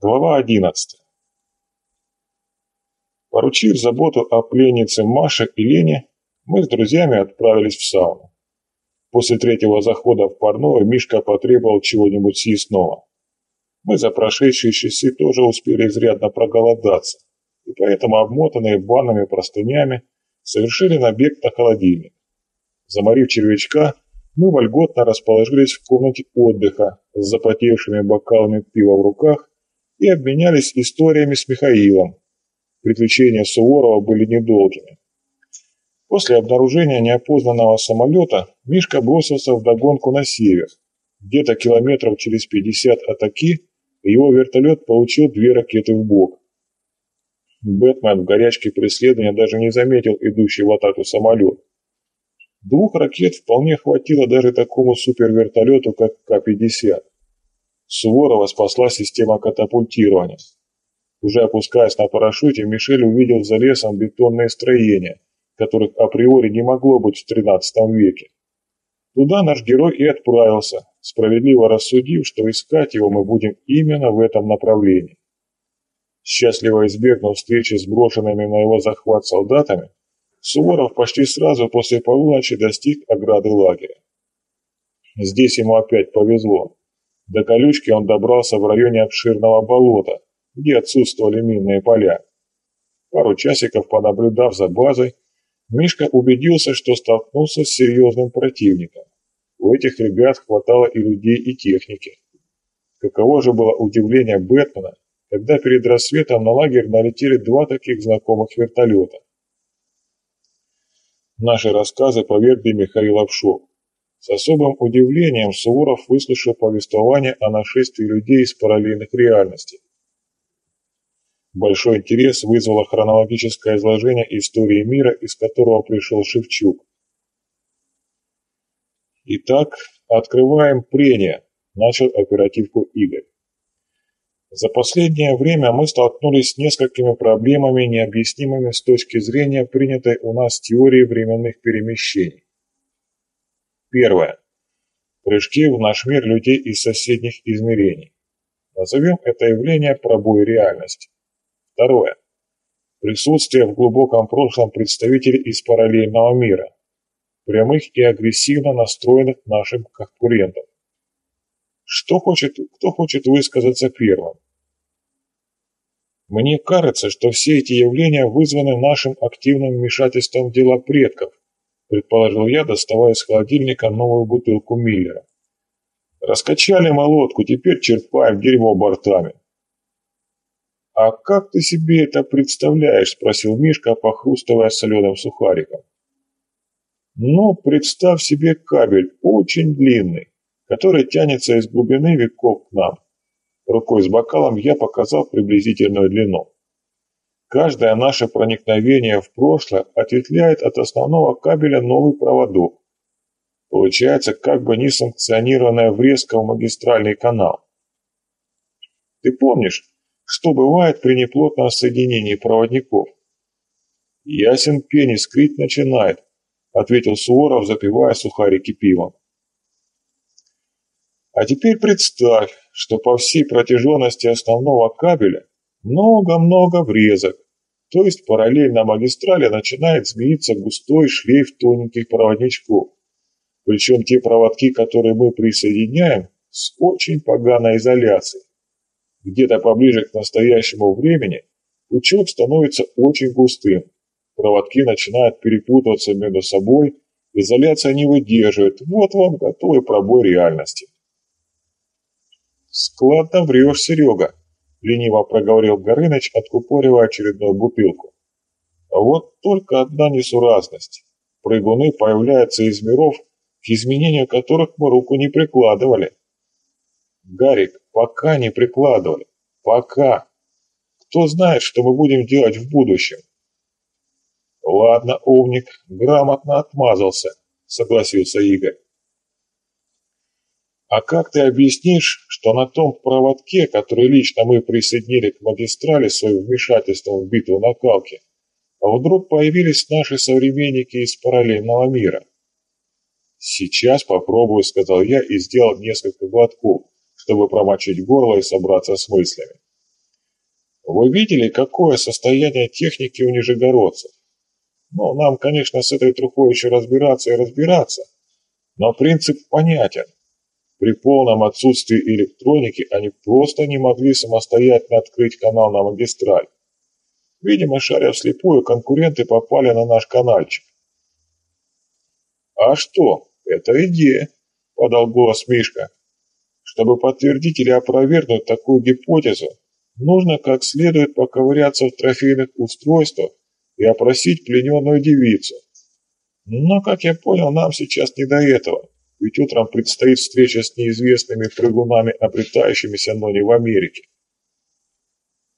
Глава 11. Поручив заботу о пленнице Маше и Лене, мы с друзьями отправились в сауну. После третьего захода в парное Мишка потребовал чего-нибудь съестного. Мы за прошедшие часы тоже успели изрядно проголодаться, и поэтому, обмотанные банными простынями, совершили набег на холодильник. Заморив червячка, мы вольготно расположились в комнате отдыха с запотевшими бокалами пива в руках и обменялись историями с Михаилом. Приключения Суворова были недолгими. После обнаружения неопознанного самолета Мишка бросился в догонку на север. Где-то километров через 50 от Оки его вертолет получил две ракеты в бок. Бэтмен в горячке преследования даже не заметил идущий в атаку самолет. Двух ракет вполне хватило даже такому супервертолету, как К-50. Суворова спасла система катапультирования. Уже опускаясь на парашюте, Мишель увидел за лесом бетонные строения, которых априори не могло быть в XIII веке. Туда наш герой и отправился, справедливо рассудив, что искать его мы будем именно в этом направлении. Счастливо избегнув встречи с брошенными на его захват солдатами, Суворов почти сразу после полуночи достиг ограды лагеря. Здесь ему опять повезло. До колючки он добрался в районе обширного болота, где отсутствовали минные поля. Пару часиков понаблюдав за базой, Мишка убедился, что столкнулся с серьезным противником. У этих ребят хватало и людей, и техники. Каково же было удивление Бэтмена, когда перед рассветом на лагерь налетели два таких знакомых вертолета. Наши рассказы повергли Михаила в шок. С особым удивлением Суворов выслушал повествование о нашествии людей из параллельных реальностей. Большой интерес вызвало хронологическое изложение истории мира, из которого пришел Шевчук. Итак, открываем прения, начал оперативку Игорь. За последнее время мы столкнулись с несколькими проблемами, необъяснимыми с точки зрения принятой у нас теории временных перемещений. Первое. Прыжки в наш мир людей из соседних измерений. Назовем это явление пробой реальности. Второе. Присутствие в глубоком прошлом представителей из параллельного мира, прямых и агрессивно настроенных нашим конкурентов. Что хочет, кто хочет высказаться первым? Мне кажется, что все эти явления вызваны нашим активным вмешательством в дела предков, предположил я, доставая из холодильника новую бутылку Миллера. Раскачали молотку, теперь черпаем дерьмо бортами. «А как ты себе это представляешь?» – спросил Мишка, похрустывая соленым сухариком. «Ну, представь себе кабель, очень длинный, который тянется из глубины веков к нам». Рукой с бокалом я показал приблизительную длину. Каждое наше проникновение в прошлое ответвляет от основного кабеля новый проводок. Получается как бы несанкционированная врезка в магистральный канал. Ты помнишь, что бывает при неплотном соединении проводников? Ясен пень искрить начинает, ответил Суворов, запивая сухарики пивом. А теперь представь, что по всей протяженности основного кабеля много-много врезок, то есть параллельно магистрали начинает змеиться густой шлейф тоненьких проводничков. Причем те проводки, которые мы присоединяем, с очень поганой изоляцией. Где-то поближе к настоящему времени пучок становится очень густым. Проводки начинают перепутываться между собой, изоляция не выдерживает. Вот вам готовый пробой реальности. Складно врешь, Серега. — лениво проговорил Горыныч, откупоривая очередную бутылку. А вот только одна несуразность. Прыгуны появляются из миров, к изменению которых мы руку не прикладывали. Гарик, пока не прикладывали. Пока. Кто знает, что мы будем делать в будущем. Ладно, умник, грамотно отмазался, согласился Игорь. А как ты объяснишь, что на том проводке, который лично мы присоединили к магистрали своим вмешательством в битву на Калке, а вдруг появились наши современники из параллельного мира? «Сейчас попробую», — сказал я и сделал несколько глотков, чтобы промочить горло и собраться с мыслями. Вы видели, какое состояние техники у нижегородцев? Ну, нам, конечно, с этой трухой еще разбираться и разбираться, но принцип понятен. При полном отсутствии электроники они просто не могли самостоятельно открыть канал на магистраль. Видимо, шаря вслепую, конкуренты попали на наш канальчик. «А что? Это идея», — подал голос Мишка. «Чтобы подтвердить или опровергнуть такую гипотезу, нужно как следует поковыряться в трофейных устройствах и опросить плененную девицу. Но, как я понял, нам сейчас не до этого, ведь утром предстоит встреча с неизвестными прыгунами, обретающимися, но не в Америке.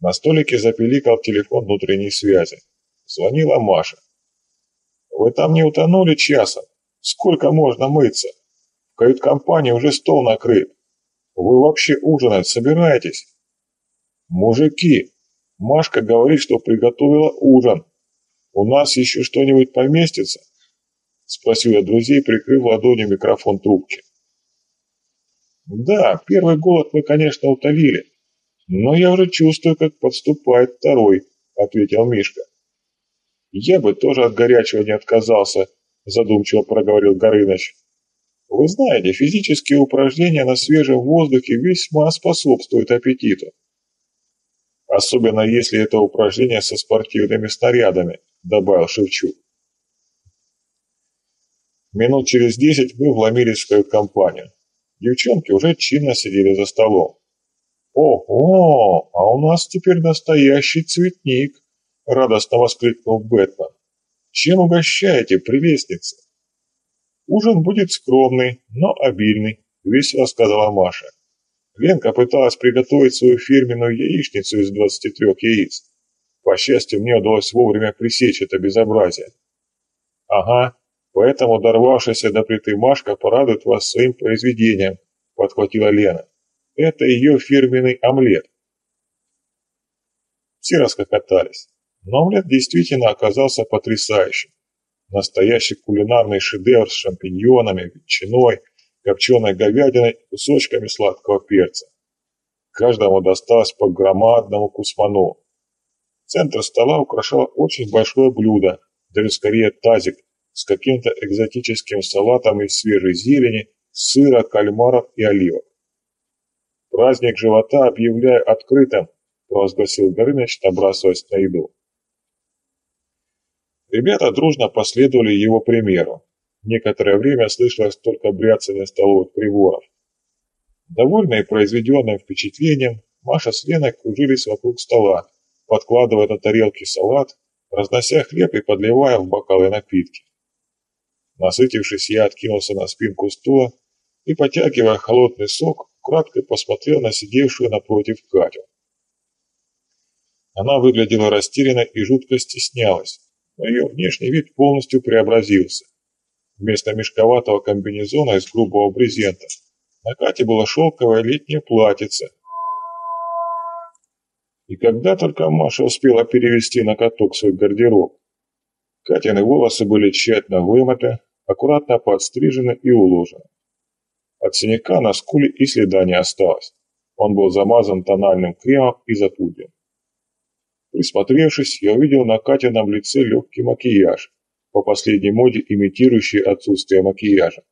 На столике запеликал телефон внутренней связи. Звонила Маша. «Вы там не утонули часом? Сколько можно мыться? В кают-компании уже стол накрыт. Вы вообще ужинать собираетесь?» «Мужики, Машка говорит, что приготовила ужин. У нас еще что-нибудь поместится?» Спросил я друзей, прикрыв ладонью микрофон трубки. «Да, первый голод мы, конечно, утолили. «Но я уже чувствую, как подступает второй», — ответил Мишка. «Я бы тоже от горячего не отказался», — задумчиво проговорил Горыныч. «Вы знаете, физические упражнения на свежем воздухе весьма способствуют аппетиту. Особенно если это упражнение со спортивными снарядами», — добавил Шевчук. Минут через десять мы вломились в свою компанию. Девчонки уже чинно сидели за столом. «Ого, а у нас теперь настоящий цветник!» — радостно воскликнул Бэтмен. «Чем угощаете, прелестница?» «Ужин будет скромный, но обильный», — весело сказала Маша. Ленка пыталась приготовить свою фирменную яичницу из 23 яиц. По счастью, мне удалось вовремя пресечь это безобразие. «Ага, поэтому дорвавшаяся до плиты Машка порадует вас своим произведением», — подхватила Лена. Это ее фирменный омлет. Все раскокотались. Но омлет действительно оказался потрясающим. Настоящий кулинарный шедевр с шампиньонами, ветчиной, копченой говядиной и кусочками сладкого перца. Каждому досталось по громадному кусману. Центр стола украшало очень большое блюдо, даже скорее тазик, с каким-то экзотическим салатом из свежей зелени, сыра, кальмаров и оливок. «Праздник живота объявляю открытым», – провозгласил Горыныч, набрасываясь на еду. Ребята дружно последовали его примеру. Некоторое время слышалось только бряцание столовых приборов. Довольные произведенным впечатлением, Маша с Леной кружились вокруг стола, подкладывая на тарелки салат, разнося хлеб и подливая в бокалы напитки. Насытившись, я откинулся на спинку стула и, потягивая холодный сок, кратко посмотрел на сидевшую напротив Катю. Она выглядела растерянно и жутко стеснялась, но ее внешний вид полностью преобразился. Вместо мешковатого комбинезона из грубого брезента на Кате было шелковое летнее платьице. И когда только Маша успела перевести на каток свой гардероб, Катины волосы были тщательно вымыты, аккуратно подстрижены и уложены. От синяка на скуле и следа не осталось. Он был замазан тональным кремом и запудрен. Присмотревшись, я увидел на Катином лице легкий макияж, по последней моде имитирующий отсутствие макияжа.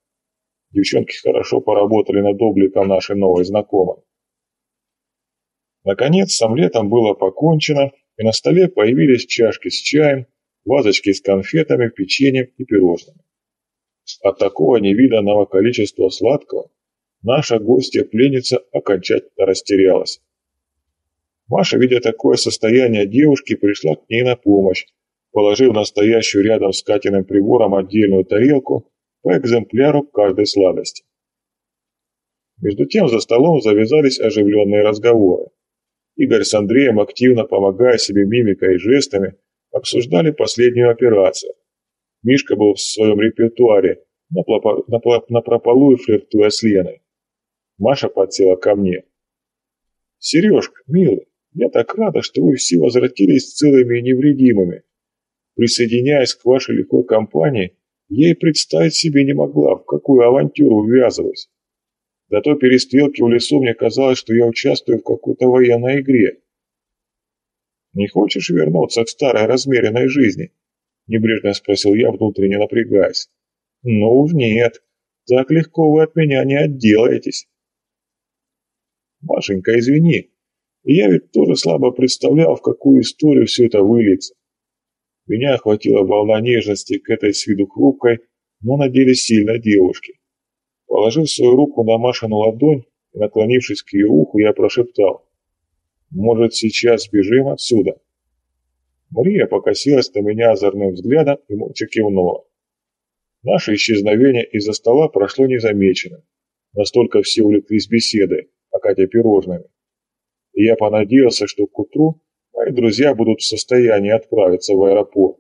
Девчонки хорошо поработали над обликом нашей новой знакомой. Наконец, с омлетом было покончено, и на столе появились чашки с чаем, вазочки с конфетами, печеньем и пирожными. От такого невиданного количества сладкого наша гостья-пленница окончательно растерялась. Маша, видя такое состояние девушки, пришла к ней на помощь, положив настоящую рядом с Катиным прибором отдельную тарелку по экземпляру каждой сладости. Между тем за столом завязались оживленные разговоры. Игорь с Андреем, активно помогая себе мимикой и жестами, обсуждали последнюю операцию. Мишка был в своем репертуаре, напропалую флиртуя с Леной. Маша подсела ко мне. «Сережка, милый, я так рада, что вы все возвратились целыми и невредимыми. Присоединяясь к вашей легкой компании, я и представить себе не могла, в какую авантюру ввязываюсь. До той перестрелки в лесу мне казалось, что я участвую в какой-то военной игре. «Не хочешь вернуться к старой размеренной жизни?» – небрежно спросил я, внутренне напрягаясь. «Ну уж нет, так легко вы от меня не отделаетесь». «Машенька, извини, я ведь тоже слабо представлял, в какую историю все это выльется. Меня охватила волна нежности к этой с виду хрупкой, но на деле сильной девушке. Положив свою руку на Машину ладонь и наклонившись к ее уху, я прошептал. «Может, сейчас сбежим отсюда?» Мария покосилась на меня озорным взглядом и молча кивнула. Наше исчезновение из-за стола прошло незамеченным. Настолько все увлеклись беседой, а Катя пирожными. И я понадеялся, что к утру мои друзья будут в состоянии отправиться в аэропорт.